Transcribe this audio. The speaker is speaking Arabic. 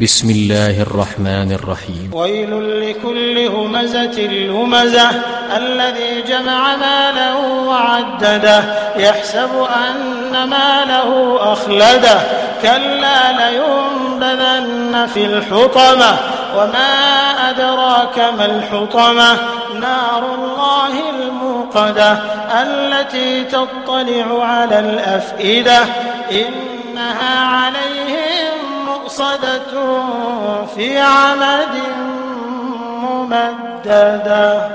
بسم الله الرحمن الرحيم. ويل لكل همزة لمزة الذي جمع ماله وعدده يحسب أن ماله أخلده. كلا لينبذن في الحطمة وما أدراك ما الحطمة. نار الله الموقدة التي تطلع على الأفئدة. إنها مؤصدة في عمد ممددة.